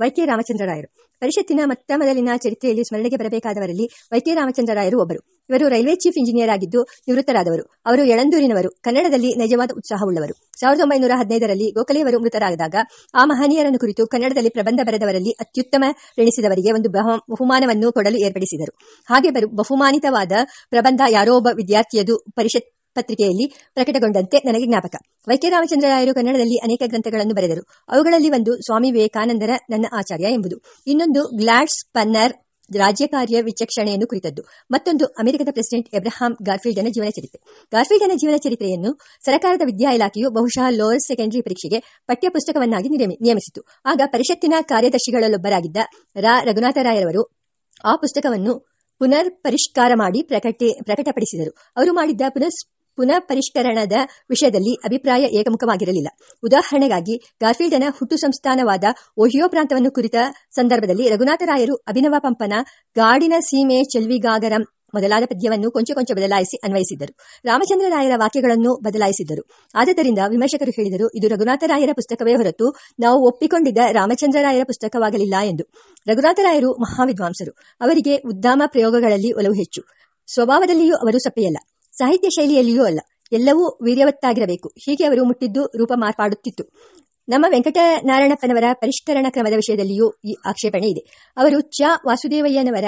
YK ರಾಮಚಂದ್ರರಾಯರು. ಪರಿಷತ್ತಿನ ಮೊತ್ತ ಮೊದಲಿನ ಚರಿತ್ರೆಯಲ್ಲಿ ಸ್ಮರಣೆಗೆ ಬರಬೇಕಾದವರಲ್ಲಿ ವೈಕೆ ರಾಮಚಂದ್ರರಾಯರು ಒಬ್ಬರು. ಇವರು ರೈಲ್ವೆ ಚೀಫ್ ಇಂಜಿನಿಯರ್ ಆಗಿದ್ದು ನಿವೃತ್ತರಾದವರು. ಅವರು ಯಳಂದೂರಿನವರು. ಕನ್ನಡದಲ್ಲಿ ನಿಜವಾದ ಉತ್ಸಾಹವುಳ್ಳವರು ಸಾವಿರದ ಒಂಬೈನೂರ ಹದಿನೈದರಲ್ಲಿ ಗೋಖಲೆಯವರು ಮೃತರಾದಾಗ ಆ ಮಹನೀಯರನ್ನು ಕುರಿತು ಕನ್ನಡದಲ್ಲಿ ಪ್ರಬಂಧ ಬರೆದವರಲ್ಲಿ ಅತ್ಯುತ್ತಮ ಎಣಿಸಿದವರಿಗೆ ಒಂದು ಬಹು- ಬಹುಮಾನವನ್ನು ಕೊಡಲು ಏರ್ಪಡಿಸಿದರು. ಹಾಗೆ ಬಹುಮಾನಿತವಾದ ಪ್ರಬಂಧ ಯಾರೋ ಒಬ್ಬ ವಿದ್ಯಾರ್ಥಿಯದು ಪರಿಷತ್ ಪತ್ರಿಕೆಯಲ್ಲಿ ಪ್ರಕಟಗೊಂಡಂತೆ ನನಗೆ ಜ್ಞಾಪಕ. ವೈಕೆ ರಾಮಚಂದ್ರರಾಯರು ಕನ್ನಡದಲ್ಲಿ ಅನೇಕ ಗ್ರಂಥಗಳನ್ನು ಬರೆದರು. ಅವುಗಳಲ್ಲಿ ಒಂದು ಸ್ವಾಮಿ ವಿವೇಕಾನಂದರ ನನ್ನ ಆಚಾರ್ಯ ಎಂಬುದು. ಇನ್ನೊಂದು ಗ್ಲಾಡ್ಸ್ ಪನ್ನರ್ ರಾಜ್ಯ ಕಾರ್ಯ ವಿಚಕ್ಷಣೆಯನ್ನು ಕುರಿತದ್ದು. ಮತ್ತೊಂದು ಅಮೆರಿಕದ ಪ್ರೆಸಿಡೆಂಟ್ ಎಬ್ರಹಾಂ ಗಾರ್ಫೀಲ್ಡನ ಜೀವನ ಚರಿತ್ರೆ. ಗಾರ್ಫೀಲ್ಡನ ಜೀವನ ಚರಿತ್ರೆಯನ್ನು ಸರ್ಕಾರದ ವಿದ್ಯಾ ಇಲಾಖೆಯು ಬಹುಶಃ ಲೋಯರ್ ಸೆಕೆಂಡರಿ ಪರೀಕ್ಷೆಗೆ ಪಠ್ಯ ಪುಸ್ತಕವನ್ನಾಗಿ ನಿಯಮಿ- ನಿಯಮಿಸಿತು ಆಗ ಪರಿಷತ್ತಿನ ಕಾರ್ಯದರ್ಶಿಗಳಲ್ಲೊಬ್ಬರಾಗಿದ್ದ ರಾ. ರಘುನಾಥರಾಯರವರು ಆ ಪುಸ್ತಕವನ್ನು ಪುನರ್ ಪರಿಷ್ಕಾರ ಮಾಡಿ ಪ್ರಕಟಿ, ಪ್ರಕಟಪಡಿಸಿದರು. ಅವರು ಮಾಡಿದ್ದ ಪುನಃ ಪುನಃ ಪರಿಷ್ಕರಣದ ವಿಷಯದಲ್ಲಿ ಅಭಿಪ್ರಾಯ ಏಕಮುಖವಾಗಿರಲಿಲ್ಲ. ಉದಾಹರಣೆಗಾಗಿ, ಗಾರ್ಫೀಲ್ಡನ ಹುಟ್ಟು ಸಂಸ್ಥಾನವಾದ ಓಹಿಯೋ ಪ್ರಾಂತವನ್ನು ಕುರಿತ ಸಂದರ್ಭದಲ್ಲಿ ರಘುನಾಥರಾಯರು ಅಭಿನವ ಪಂಪನ ಗಾಡಿನ ಸೀಮೆ ಚೆಲ್ವಿಗಾಗರಂ ಮೊದಲಾದ ಪದ್ಯವನ್ನು ಕೊಂಚ ಕೊಂಚ ಬದಲಾಯಿಸಿ ಅನ್ವಯಿಸಿದ್ದರು. ರಾಮಚಂದ್ರರಾಯರ ವಾಕ್ಯಗಳನ್ನು ಬದಲಾಯಿಸಿದ್ದರು. ಆದ್ದರಿಂದ ವಿಮರ್ಶಕರು ಹೇಳಿದರು, ಇದು ರಘುನಾಥರಾಯರ ಪುಸ್ತಕವೇ ಹೊರತು ನಾವು ಒಪ್ಪಿಕೊಂಡಿದ್ದ ರಾಮಚಂದ್ರರಾಯರ ಪುಸ್ತಕವಾಗಲಿಲ್ಲ ಎಂದು. ರಘುನಾಥರಾಯರು ಮಹಾವಿದ್ವಾಂಸರು. ಅವರಿಗೆ ಉದ್ದಾಮ ಪ್ರಯೋಗಗಳಲ್ಲಿ ಒಲವು ಹೆಚ್ಚು. ಸ್ವಭಾವದಲ್ಲಿಯೂ ಅವರು ಸಪ್ಪೆಯಲ್ಲ. ಸಾಹಿತ್ಯ ಶೈಲಿಯಲ್ಲಿಯೂ ಅಲ್ಲ, ಎಲ್ಲವೂ ವೀರ್ಯವತ್ತಾಗಿರಬೇಕು. ಹೀಗೆ ಅವರು ಮುಟ್ಟಿದ್ದು ರೂಪ ಮಾರ್ಪಾಡುತ್ತಿತ್ತು. ನಮ್ಮ ವೆಂಕಟನಾರಾಯಣಪ್ಪನವರ ಪರಿಷ್ಕರಣ ಕ್ರಮದ ವಿಷಯದಲ್ಲಿಯೂ ಈ ಆಕ್ಷೇಪಣೆ ಇದೆ. ಅವರು ಚ. ವಾಸುದೇವಯ್ಯನವರ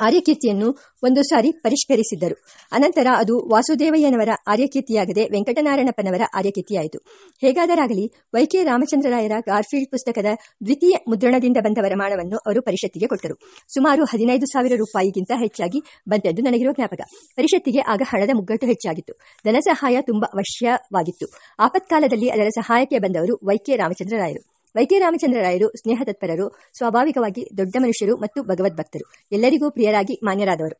ಆರ್ಯಕೀರ್ತಿಯನ್ನು ಒಂದು ಸಾರಿ ಪರಿಷ್ಕರಿಸಿದ್ದರು. ಅನಂತರ ಅದು ವಾಸುದೇವಯ್ಯನವರ ಆರ್ಯಕೀರ್ತಿಯಾಗದೆ ವೆಂಕಟನಾರಾಯಣಪ್ಪನವರ ಆರ್ಯಕೀರ್ತಿಯಾಯಿತು. ಹೇಗಾದರಾಗಲಿ ವೈಕೆ ರಾಮಚಂದ್ರರಾಯರ ಗಾರ್ಫೀಲ್ಡ್ ಪುಸ್ತಕದ ದ್ವಿತೀಯ ಮುದ್ರಣದಿಂದ ಬಂದ ವರಮಾಣವನ್ನು ಅವರು ಪರಿಷತ್ತಿಗೆ ಕೊಟ್ಟರು. ಸುಮಾರು ಹದಿನೈದು ಸಾವಿರ ರೂಪಾಯಿಗಿಂತ ಹೆಚ್ಚಾಗಿ ಬಂದದ್ದು ನನಗಿರುವ ಜ್ಞಾಪಕ. ಪರಿಷತ್ತಿಗೆ ಆಗ ಹಣದ ಮುಗ್ಗಟ್ಟು ಹೆಚ್ಚಾಗಿತ್ತು. ಧನ ಸಹಾಯ ತುಂಬಾ ಅವಶ್ಯವಾಗಿತ್ತು. ಆಪತ್ಕಾಲದಲ್ಲಿ ಅದರ ಸಹಾಯಕ್ಕೆ ಬಂದವರು ವೈಕೆ ರಾಮಚಂದ್ರರಾಯರು. ವೈಕೆ ರಾಮಚಂದ್ರರಾಯರು ಸ್ನೇಹ ತತ್ಪರರು ಸ್ವಾಭಾವಿಕವಾಗಿ ದೊಡ್ಡ ಮನುಷ್ಯರು ಮತ್ತು ಭಗವದ್ಭಕ್ತರು. ಎಲ್ಲರಿಗೂ ಪ್ರಿಯರಾಗಿ ಮಾನ್ಯರಾದವರು.